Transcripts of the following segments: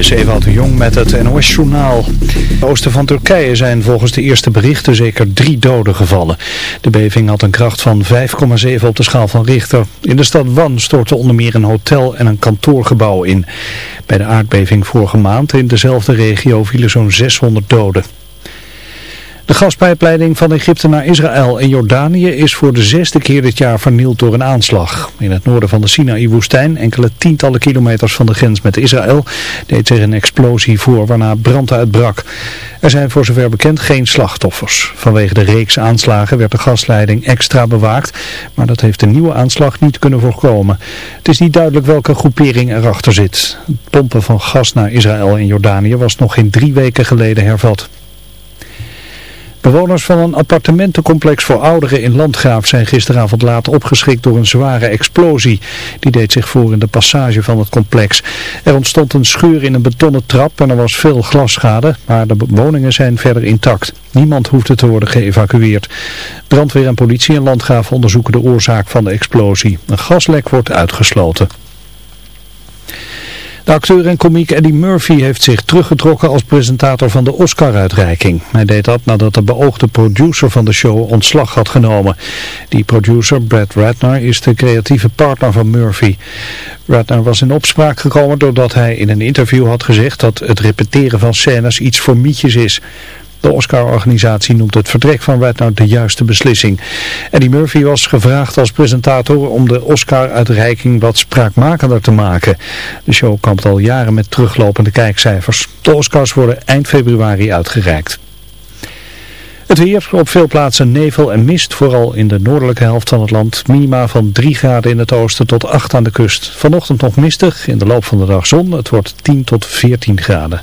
is Ewout de Jong met het NOS-journaal. In oosten van Turkije zijn volgens de eerste berichten zeker drie doden gevallen. De beving had een kracht van 5,7 op de schaal van Richter. In de stad Wan stortte onder meer een hotel en een kantoorgebouw in. Bij de aardbeving vorige maand in dezelfde regio vielen zo'n 600 doden. De gaspijpleiding van Egypte naar Israël en Jordanië is voor de zesde keer dit jaar vernield door een aanslag. In het noorden van de Sinaï-woestijn, enkele tientallen kilometers van de grens met Israël, deed zich een explosie voor waarna brand uitbrak. Er zijn voor zover bekend geen slachtoffers. Vanwege de reeks aanslagen werd de gasleiding extra bewaakt, maar dat heeft de nieuwe aanslag niet kunnen voorkomen. Het is niet duidelijk welke groepering erachter zit. Het pompen van gas naar Israël en Jordanië was nog geen drie weken geleden hervat. Bewoners van een appartementencomplex voor ouderen in Landgraaf zijn gisteravond laat opgeschrikt door een zware explosie. Die deed zich voor in de passage van het complex. Er ontstond een scheur in een betonnen trap en er was veel glasschade, maar de woningen zijn verder intact. Niemand hoefde te worden geëvacueerd. Brandweer en politie in Landgraaf onderzoeken de oorzaak van de explosie. Een gaslek wordt uitgesloten. De acteur en komiek Eddie Murphy heeft zich teruggetrokken als presentator van de Oscar-uitreiking. Hij deed dat nadat de beoogde producer van de show ontslag had genomen. Die producer, Brad Ratner, is de creatieve partner van Murphy. Ratner was in opspraak gekomen doordat hij in een interview had gezegd dat het repeteren van scènes iets voor mietjes is. De Oscar-organisatie noemt het vertrek van Ratner de juiste beslissing. Eddie Murphy was gevraagd als presentator om de Oscar-uitreiking wat spraakmakender te maken. De show kampt al jaren met teruglopende kijkcijfers. De Oscars worden eind februari uitgereikt. Het weer, op veel plaatsen nevel en mist, vooral in de noordelijke helft van het land. Minima van 3 graden in het oosten tot 8 aan de kust. Vanochtend nog mistig, in de loop van de dag zon. Het wordt 10 tot 14 graden.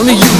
Only you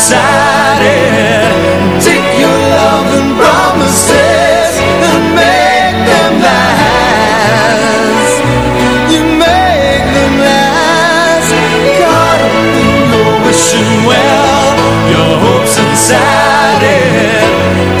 blindsided Take your love and promises And make them last. You make them last. Wishing well Your hopes inside it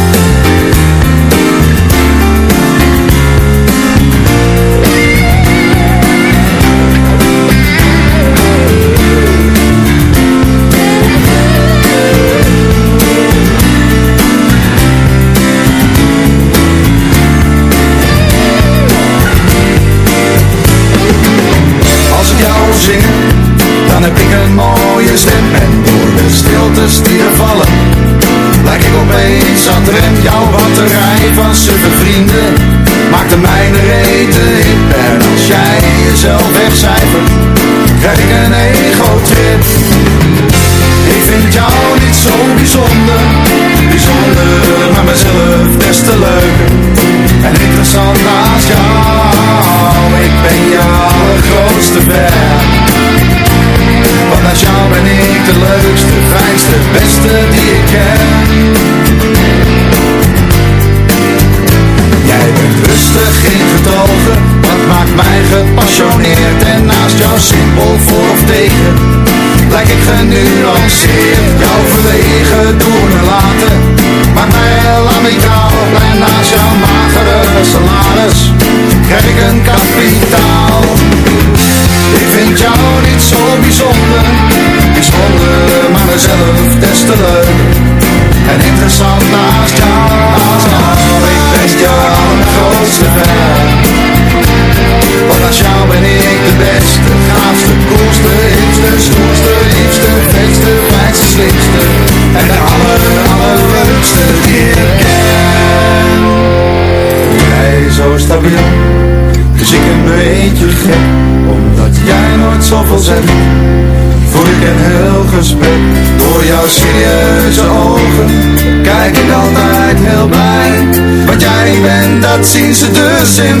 Blij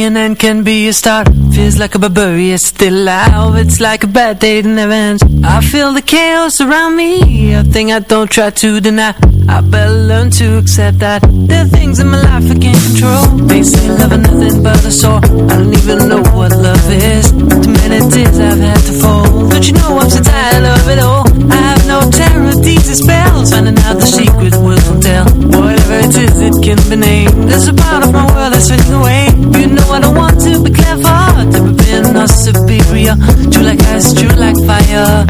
say an can be a start Feels like a barbarian still alive. It's like a bad day that never ends. I feel the chaos around me A thing I don't try to deny. I better learn to accept that There are things in my life I can't control. They say love is nothing but a sore. I don't even know what love is. Too many tears I've had to fall fire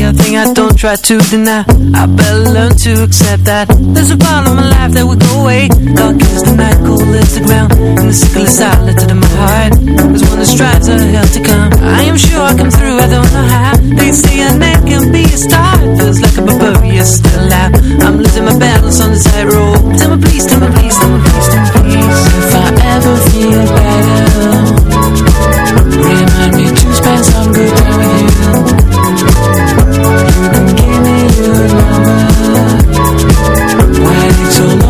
A thing I don't try to deny. I better learn to accept that. There's a part of my life that will go away. Dark is the night, cold is the ground. And the sickle is silent in my heart. There's one that strives a hell to come. I am sure I come through, I don't know how. They say a man can be a star. Feels like a barbarian still out I'm losing my balance on the tightrope Tell me please, tell me please, tell me please, tell me please. If I ever feel better Remind me to spend some good time with You When it's